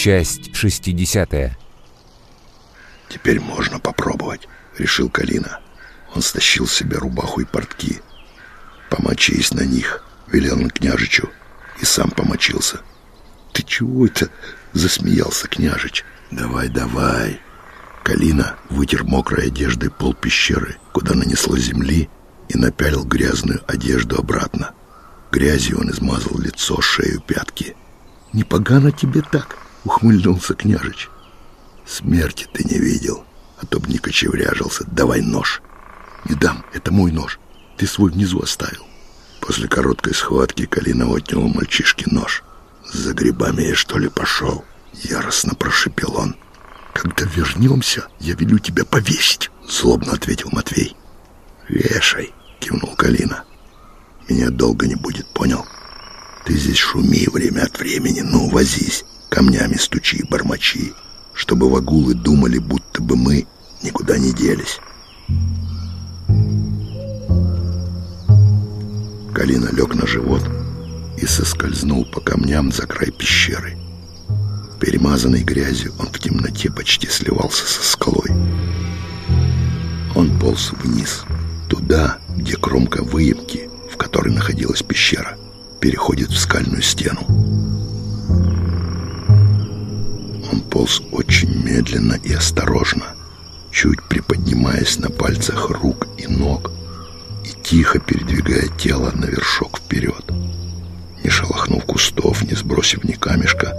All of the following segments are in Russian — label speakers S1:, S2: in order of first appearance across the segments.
S1: Часть 60
S2: «Теперь можно попробовать», — решил Калина. Он стащил с себя рубаху и портки. «Помочись на них», — велел он княжичу, и сам помочился. «Ты чего это?» — засмеялся княжич. «Давай, давай». Калина вытер мокрой одеждой пол пещеры, куда нанесло земли, и напялил грязную одежду обратно. Грязью он измазал лицо, шею, пятки. «Не погано тебе так!» — ухмыльнулся княжич. «Смерти ты не видел, а то б не кочевряжился. Давай нож!» «Не дам, это мой нож. Ты свой внизу оставил». После короткой схватки Калина отнял у мальчишки нож. «За грибами я, что ли, пошел?» Яростно прошипел он. «Когда вернемся, я велю тебя повесить», — злобно ответил Матвей. «Вешай», — кивнул Калина. «Меня долго не будет, понял? Ты здесь шуми время от времени, ну, возись, камнями стучи, бормочи, чтобы вагулы думали, будто бы мы никуда не делись». Калина лег на живот и соскользнул по камням за край пещеры. Перемазанный грязью, он в темноте почти сливался со скалой. Он полз вниз, туда, где кромка выемки, в которой находилась пещера, переходит в скальную стену. Полз очень медленно и осторожно, чуть приподнимаясь на пальцах рук и ног и тихо передвигая тело на вершок вперед. Не шелохнув кустов, не сбросив ни камешка,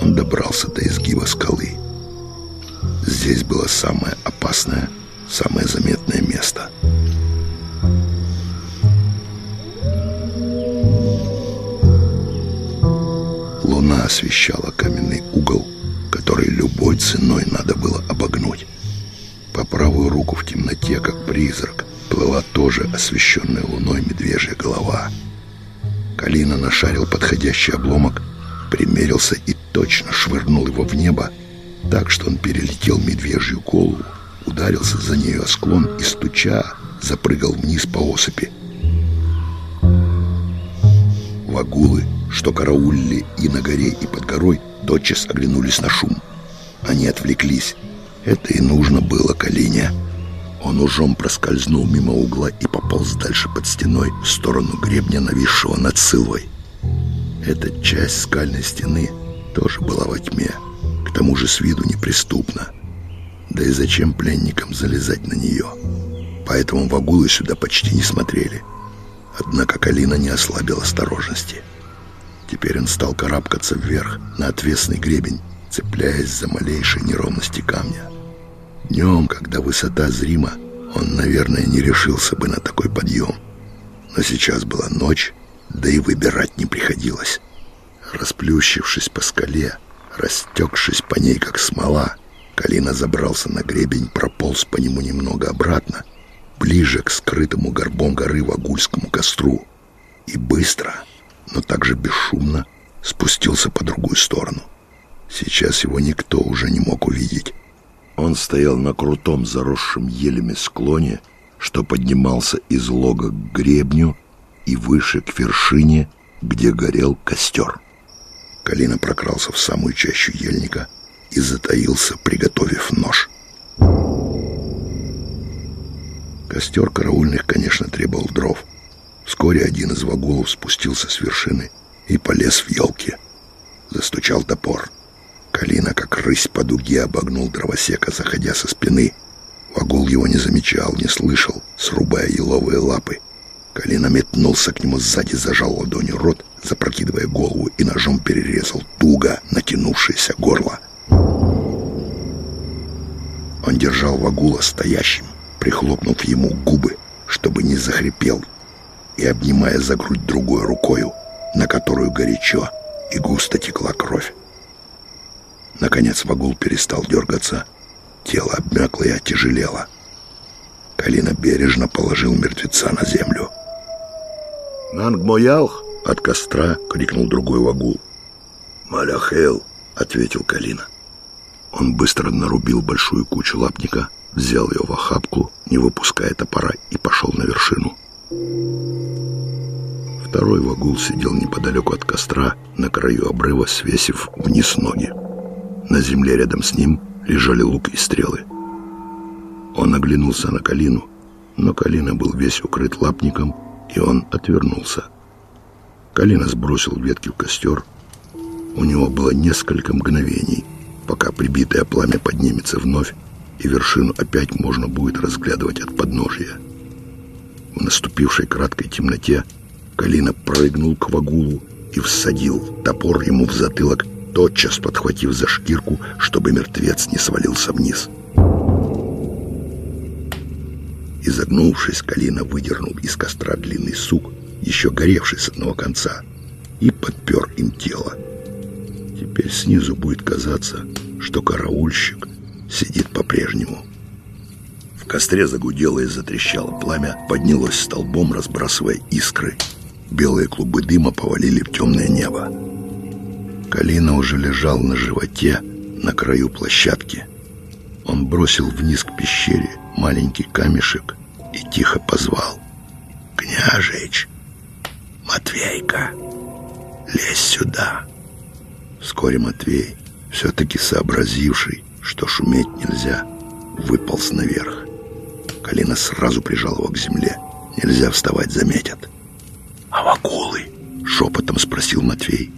S2: он добрался до изгиба скалы. Здесь было самое опасное, самое заметное место. Луна освещала каменный угол, который любой ценой надо было обогнуть. По правую руку в темноте, как призрак, плыла тоже освещенная луной медвежья голова. Калина нашарил подходящий обломок, примерился и точно швырнул его в небо, так что он перелетел медвежью голову, ударился за нею о склон и, стуча, запрыгал вниз по осыпи. Вагулы, что караулили и на горе, и под горой, тотчас оглянулись на шум. Они отвлеклись. Это и нужно было Калине. Он ужом проскользнул мимо угла и пополз дальше под стеной в сторону гребня, нависшего над Сылвой. Эта часть скальной стены тоже была во тьме, к тому же с виду неприступна. Да и зачем пленникам залезать на нее? Поэтому вагулы сюда почти не смотрели. Однако Калина не ослабил осторожности. Теперь он стал карабкаться вверх на отвесный гребень, цепляясь за малейшие неровности камня. Днем, когда высота зрима, он, наверное, не решился бы на такой подъем. Но сейчас была ночь, да и выбирать не приходилось. Расплющившись по скале, растекшись по ней, как смола, Калина забрался на гребень, прополз по нему немного обратно, ближе к скрытому горбом горы Вагульскому костру, и быстро, но также бесшумно спустился по другую сторону. Сейчас его никто уже не мог увидеть. Он стоял на крутом заросшем елями склоне, что поднимался из лога к гребню и выше к вершине, где горел костер. Калина прокрался в самую чащу ельника и затаился, приготовив нож. Костер караульных, конечно, требовал дров. Вскоре один из вагулов спустился с вершины и полез в елки. Застучал топор. Калина, как рысь по дуге, обогнул дровосека, заходя со спины. Вагул его не замечал, не слышал, срубая еловые лапы. Калина метнулся к нему сзади, зажал ладонью рот, запрокидывая голову и ножом перерезал туго натянувшееся горло. Он держал Вагула стоящим, прихлопнув ему губы, чтобы не захрипел, и обнимая за грудь другой рукою, на которую горячо и густо текла кровь. Наконец Вагул перестал дергаться, тело обмякло и отяжелело. Калина бережно положил мертвеца на землю.
S3: «Нангмоялх!»
S2: От костра крикнул другой вагул. «Маляхел!» — ответил Калина. Он быстро нарубил большую кучу лапника, взял ее в охапку, не выпуская топора, и пошел на вершину. Второй вагул сидел неподалеку от костра, на краю обрыва, свесив вниз ноги. На земле рядом с ним лежали лук и стрелы. Он оглянулся на Калину, но Калина был весь укрыт лапником, и он отвернулся. Калина сбросил ветки в костер. У него было несколько мгновений, пока прибитое пламя поднимется вновь, и вершину опять можно будет разглядывать от подножия. В наступившей краткой темноте Калина прыгнул к вагулу и всадил топор ему в затылок, тотчас подхватив за шкирку, чтобы мертвец не свалился вниз. Изогнувшись, Калина выдернул из костра длинный сук, еще горевший с одного конца, и подпер им тело. Теперь снизу будет казаться, что караульщик сидит по-прежнему. В костре загудело и затрещало пламя, поднялось столбом, разбрасывая искры. Белые клубы дыма повалили в темное небо. Калина уже лежал на животе на краю площадки. Он бросил вниз к пещере маленький камешек и тихо позвал. «Княжич! Матвейка! Лезь сюда!» Вскоре Матвей, все-таки сообразивший, что шуметь нельзя, выполз наверх. Калина сразу прижал его к земле. Нельзя вставать, заметят. «А вакулы?» — шепотом спросил Матвей.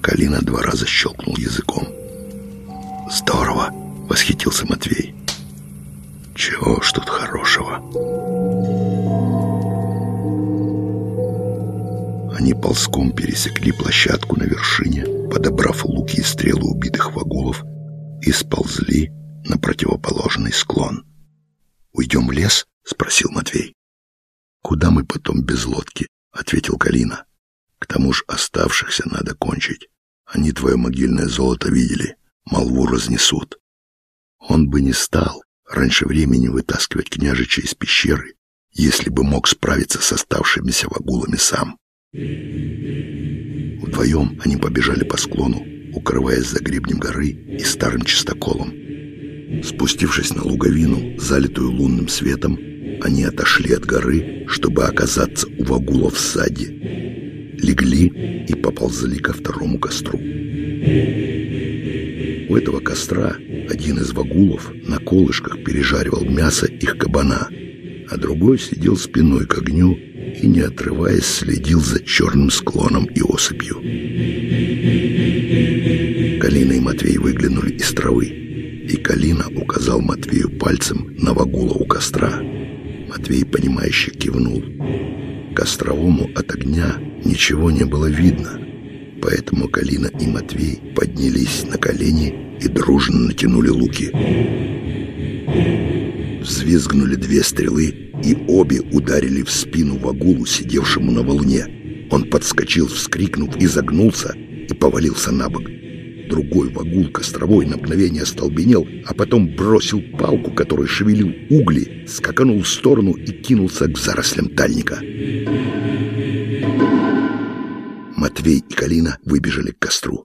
S2: Калина два раза щелкнул языком. «Здорово!» — восхитился Матвей. «Чего ж тут хорошего?» Они ползком пересекли площадку на вершине, подобрав луки и стрелы убитых вагулов, и сползли на противоположный склон. «Уйдем в лес?» — спросил Матвей. «Куда мы потом без лодки?» — ответил Калина. «К тому ж оставшихся надо кончить. Они твое могильное золото видели, молву разнесут». Он бы не стал раньше времени вытаскивать княжича из пещеры, если бы мог справиться с оставшимися вагулами сам. Вдвоем они побежали по склону, укрываясь за гребнем горы и старым чистоколом. Спустившись на луговину, залитую лунным светом, они отошли от горы, чтобы оказаться у вагула в саде. Легли и поползли ко второму костру. У этого костра один из вагулов на колышках пережаривал мясо их кабана, а другой сидел спиной к огню и, не отрываясь, следил за черным склоном и осыпью. Калина и Матвей выглянули из травы, и Калина указал Матвею пальцем на вагула у костра. Матвей, понимающе кивнул. Костровому от огня ничего не было видно, поэтому Калина и Матвей поднялись на колени и дружно натянули луки. Взвизгнули две стрелы, и обе ударили в спину вагулу, сидевшему на волне. Он подскочил, вскрикнув, изогнулся и повалился на бок. Другой вагул костровой на мгновение остолбенел, а потом бросил палку, которой шевелил угли, скаканул в сторону и кинулся к зарослям тальника. Матвей и Калина выбежали к костру.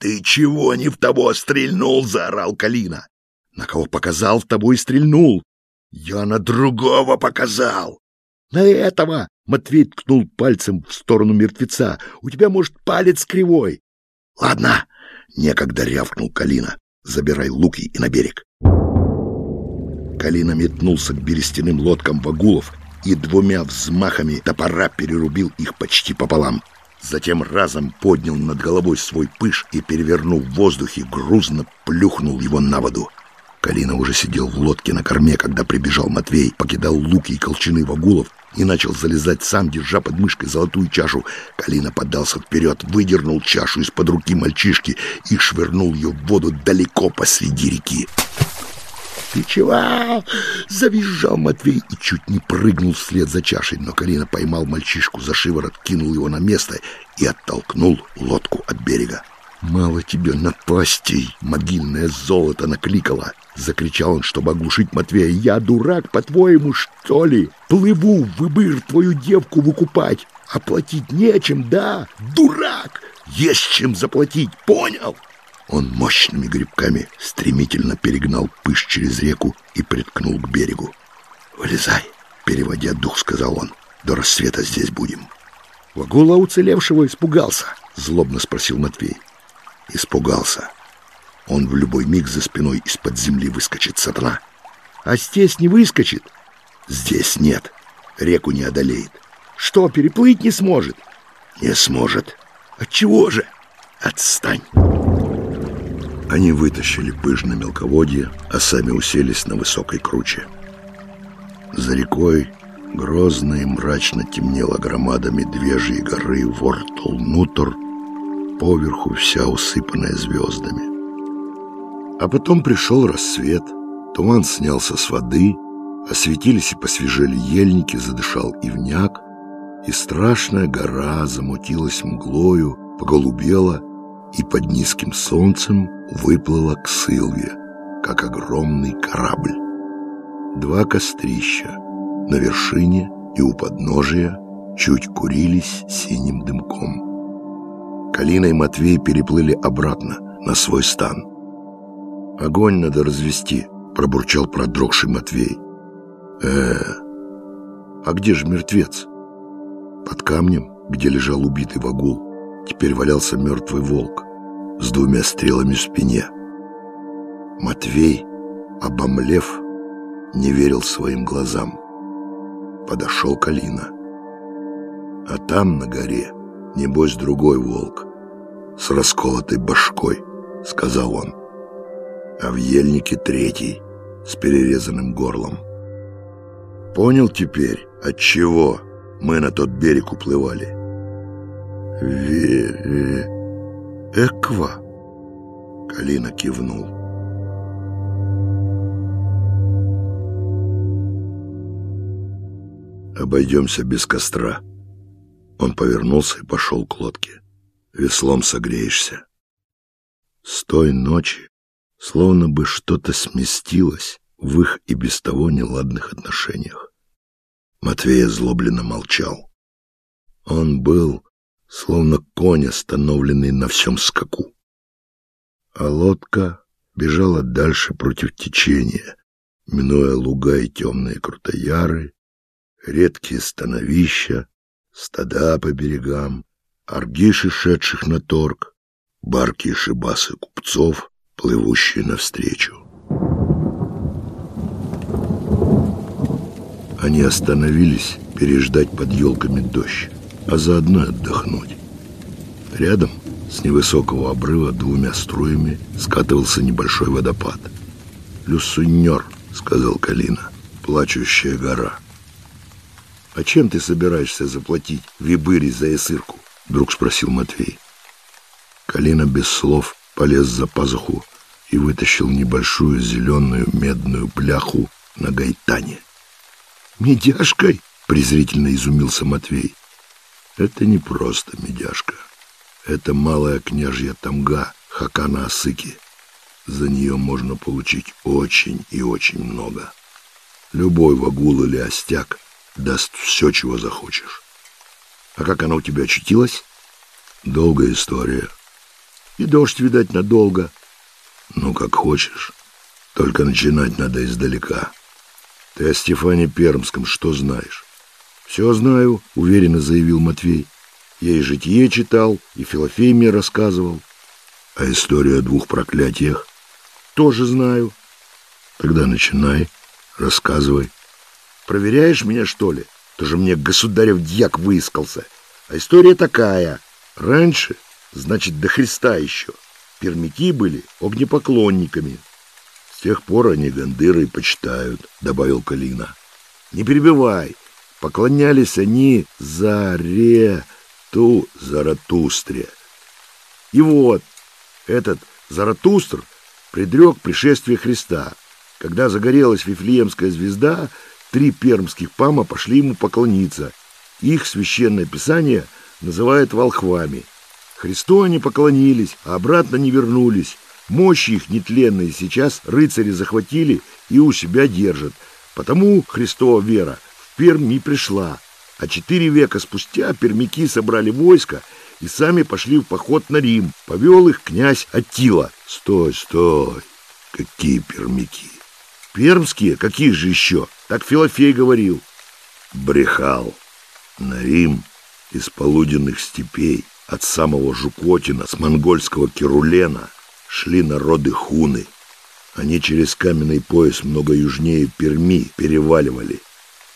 S2: «Ты чего не в того стрельнул?» — заорал Калина. На кого показал, в того и стрельнул. Я на другого показал. На этого Матвей ткнул пальцем в сторону мертвеца. У тебя, может, палец кривой. Ладно, некогда рявкнул Калина. Забирай луки и на берег. Калина метнулся к берестяным лодкам вагулов и двумя взмахами топора перерубил их почти пополам. Затем разом поднял над головой свой пыш и, перевернув в воздухе, грузно плюхнул его на воду. Калина уже сидел в лодке на корме, когда прибежал Матвей, покидал луки и колчаны вагулов и начал залезать сам, держа под мышкой золотую чашу. Калина поддался вперед, выдернул чашу из-под руки мальчишки и швырнул ее в воду далеко посреди реки. «Ты чего?» — завизжал Матвей и чуть не прыгнул вслед за чашей, но Калина поймал мальчишку за шиворот, кинул его на место и оттолкнул лодку от берега. «Мало тебе напастей!» — могильное золото накликало. Закричал он, чтобы оглушить Матвея. «Я дурак, по-твоему, что ли? Плыву в Выбыр твою девку выкупать. Оплатить нечем, да? Дурак! Есть чем заплатить, понял?» Он мощными грибками стремительно перегнал пыш через реку и приткнул к берегу. «Вылезай!» — переводя дух, сказал он. «До рассвета здесь будем». Вагула уцелевшего испугался, — злобно спросил Матвей. Испугался. Он в любой миг за спиной из-под земли выскочит сатана. А здесь не выскочит. Здесь нет. Реку не одолеет. Что, переплыть не сможет? Не сможет. Отчего же? Отстань. Они вытащили пыж мелководье, а сами уселись на высокой круче. За рекой грозно и мрачно темнела громада медвежьей горы Вортул-Нутор, поверху вся усыпанная звездами. А потом пришел рассвет, туман снялся с воды, осветились и посвежели ельники, задышал ивняк, и страшная гора замутилась мглою, поголубела и под низким солнцем выплыла к Сылве, как огромный корабль. Два кострища на вершине и у подножия чуть курились синим дымком. Калина и Матвей переплыли обратно на свой стан. «Огонь надо развести», — пробурчал продрогший Матвей. э а где же мертвец?» Под камнем, где лежал убитый вагул, теперь валялся мертвый волк с двумя стрелами в спине. Матвей, обомлев, не верил своим глазам. Подошел Калина. А там, на горе, небось, другой волк с расколотой башкой, сказал он. А в ельнике третий с перерезанным горлом. Понял теперь, от чего мы на тот берег уплывали? Ве... Эква? Калина кивнул. Обойдемся без костра. Он повернулся и пошел к лодке. Веслом согреешься. С той ночи словно бы что-то сместилось в их и без того неладных отношениях. Матвей озлобленно молчал. Он был словно конь, остановленный на всем скаку. А лодка бежала дальше против течения, минуя луга и темные крутояры, редкие становища, стада по берегам, аргиши, шедших на торг, барки и шибасы купцов, плывущие навстречу. Они остановились переждать под елками дождь, а заодно отдохнуть. Рядом с невысокого обрыва двумя струями скатывался небольшой водопад. «Люсуньор», — сказал Калина, — «плачущая гора». «А чем ты собираешься заплатить Вибыре за эсырку?» — вдруг спросил Матвей. Калина без слов полез за пазуху и вытащил небольшую зеленую медную бляху на гайтане. «Медяшкой?» — презрительно изумился Матвей. «Это не просто медяшка. Это малая княжья тамга Хакана Асыки. За нее можно получить очень и очень много. Любой вагул или остяк даст все, чего захочешь. А как она у тебя очутилась? Долгая история. И дождь, видать, надолго. Ну, как хочешь. Только начинать надо издалека. Ты о Стефане Пермском что знаешь? Все знаю, уверенно заявил Матвей. Я и житие читал, и Филофей мне рассказывал. А историю о двух проклятиях? Тоже знаю. Тогда начинай, рассказывай. Проверяешь меня, что ли? Тоже мне государев дьяк выискался. А история такая. Раньше, значит, до Христа еще, пермяки были огнепоклонниками. С тех пор они гандыры почитают, добавил Калина. Не перебивай. Поклонялись они Заре ту Заратустре. И вот этот Заратустр предрек пришествие Христа. Когда загорелась Вифлеемская звезда, Три пермских пама пошли ему поклониться. Их священное писание называют волхвами. Христу они поклонились, а обратно не вернулись. Мощи их нетленные сейчас рыцари захватили и у себя держат. Потому Христова вера в Пермь не пришла. А четыре века спустя пермяки собрали войско и сами пошли в поход на Рим. Повел их князь Аттила. Стой, стой, какие пермяки! Пермские? Какие же еще? Так Филофей говорил. Брехал. На Рим из полуденных степей, от самого Жукотина, с монгольского Керулена, шли народы хуны. Они через каменный пояс много южнее Перми переваливали,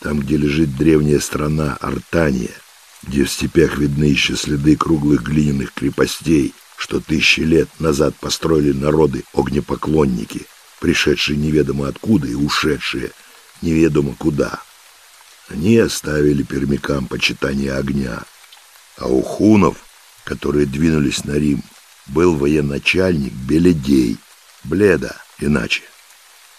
S2: там, где лежит древняя страна Артания, где в степях видны еще следы круглых глиняных крепостей, что тысячи лет назад построили народы огнепоклонники, пришедшие неведомо откуда и ушедшие неведомо куда. Они оставили пермякам почитание огня, а у хунов, которые двинулись на Рим, был военачальник Беледей, Бледа иначе.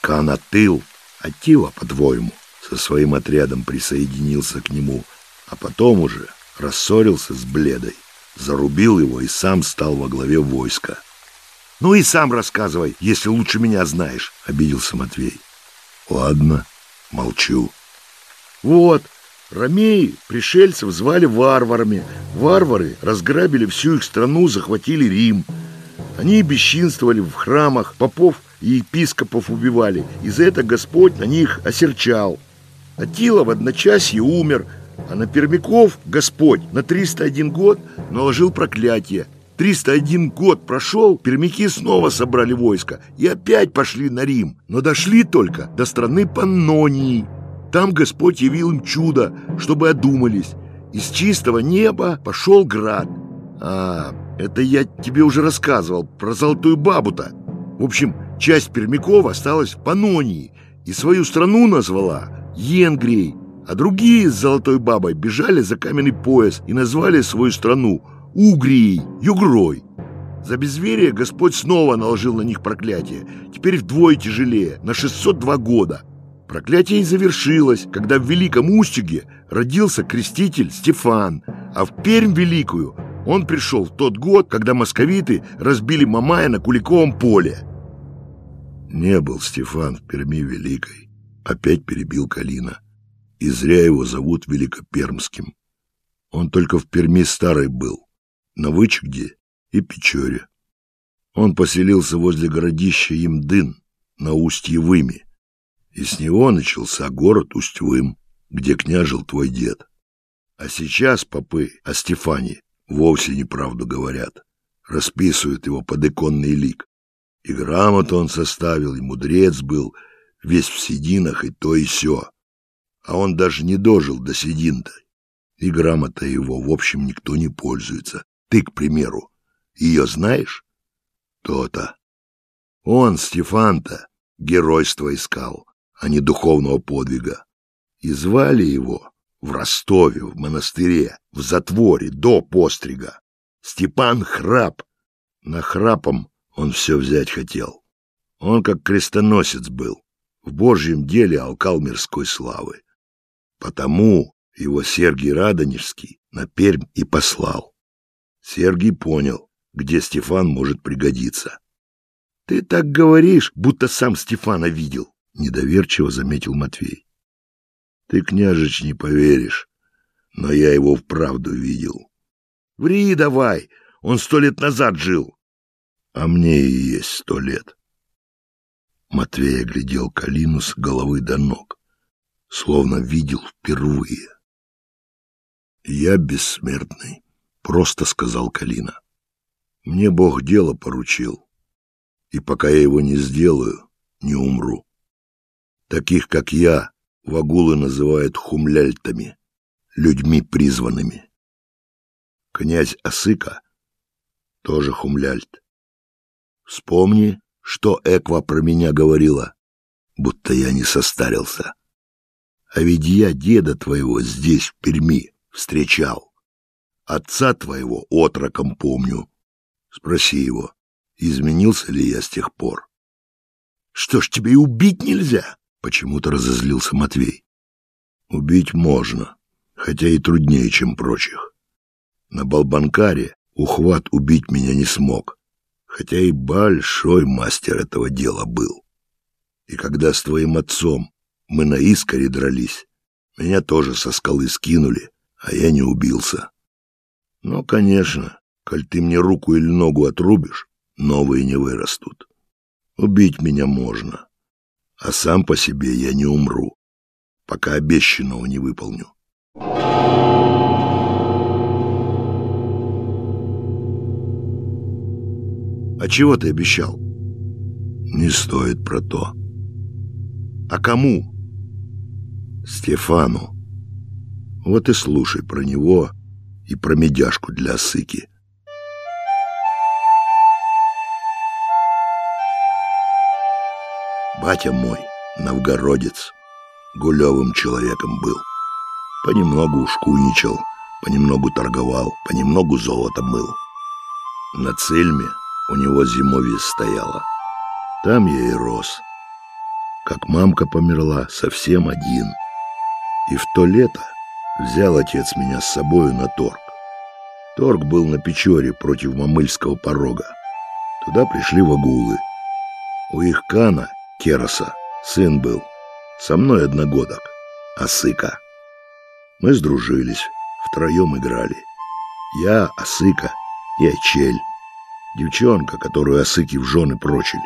S2: Канатыл, Атила, по-твоему, со своим отрядом присоединился к нему, а потом уже рассорился с Бледой, зарубил его и сам стал во главе войска. «Ну и сам рассказывай, если лучше меня знаешь», — обиделся Матвей. «Ладно, молчу». «Вот, ромеи пришельцев звали варварами. Варвары разграбили всю их страну, захватили Рим. Они бесчинствовали в храмах, попов и епископов убивали, и за это Господь на них осерчал. Атила в одночасье умер, а на пермяков Господь на 301 год наложил проклятие. 301 год прошел, пермяки снова собрали войско и опять пошли на Рим, но дошли только до страны Паннонии. Там Господь явил им чудо, чтобы одумались. Из чистого неба пошел град. А, это я тебе уже рассказывал про золотую бабу-то. В общем, часть пермяков осталась в Панонии и свою страну назвала Енгрией, а другие с золотой бабой бежали за каменный пояс и назвали свою страну Угрией, Югрой. За безверие Господь снова наложил на них проклятие, теперь вдвое тяжелее, на 602 года. Проклятие и завершилось, когда в Великом Устюге родился креститель Стефан, а в Пермь Великую он пришел в тот год, когда московиты разбили Мамая на Куликовом поле. Не был Стефан в Перми Великой. Опять перебил Калина. И зря его зовут Великопермским. Он только в Перми старый был, на Вычегде и Печоре. Он поселился возле городища Имдын на Устьевыми, и с него начался город Усть-Вым, где княжил твой дед. А сейчас попы о Стефане вовсе неправду говорят, расписывают его под иконный лик. И грамоту он составил, и мудрец был, весь в сединах и то и сё. А он даже не дожил до седин-то. И грамота его, в общем, никто не пользуется. Ты, к примеру, ее знаешь? То-то. Он, Стефан-то, геройство искал, а не духовного подвига. И звали его в Ростове, в монастыре, в затворе, до пострига. Степан Храп. На храпом он все взять хотел. Он как крестоносец был, в божьем деле алкал мирской славы. Потому его Сергий Радонежский на Пермь и послал. Сергий понял, где Стефан может пригодиться. — Ты так говоришь, будто сам Стефана видел, — недоверчиво заметил Матвей. Ты, княжич, не поверишь, но я его вправду видел. Ври давай, он сто лет назад жил. А мне и есть сто лет. Матвей оглядел Калину с головы до ног, словно видел впервые. «Я бессмертный», — просто сказал Калина. «Мне Бог дело поручил, и пока я его не сделаю, не умру. Таких, как я, Вагулы называют хумляльтами, людьми призванными. Князь Осыка тоже хумляльт. Вспомни, что Эква про меня говорила, будто я не состарился. А ведь я деда твоего здесь, в Перми, встречал. Отца твоего отроком помню. Спроси его, изменился ли я с тех пор. Что ж, тебе и убить нельзя? Почему-то разозлился Матвей. Убить можно, хотя и труднее, чем прочих. На Балбанкаре ухват убить меня не смог, хотя и большой мастер этого дела был. И когда с твоим отцом мы на искоре дрались, меня тоже со скалы скинули, а я не убился. Но, конечно, коль ты мне руку или ногу отрубишь, новые не вырастут. Убить меня можно, а сам по себе я не умру, пока обещанного не выполню. А чего ты обещал? Не стоит про то. А кому? Стефану. Вот и слушай про него и про медяшку для сыки. Батя мой, новгородец, гулевым человеком был. Понемногу ушкуйничал, понемногу торговал, понемногу золото мыл. На цельме у него зимовье стояло. Там я и рос. Как мамка померла, совсем один. И в то лето взял отец меня с собою на торг. Торг был на Печоре против Мамыльского порога. Туда пришли вагулы. У их кана, Кероса, сын был. Со мной одногодок, Асыка. Мы сдружились, втроем играли. Я, Асыка и Ачель, девчонка, которую Асыки в жены прочили.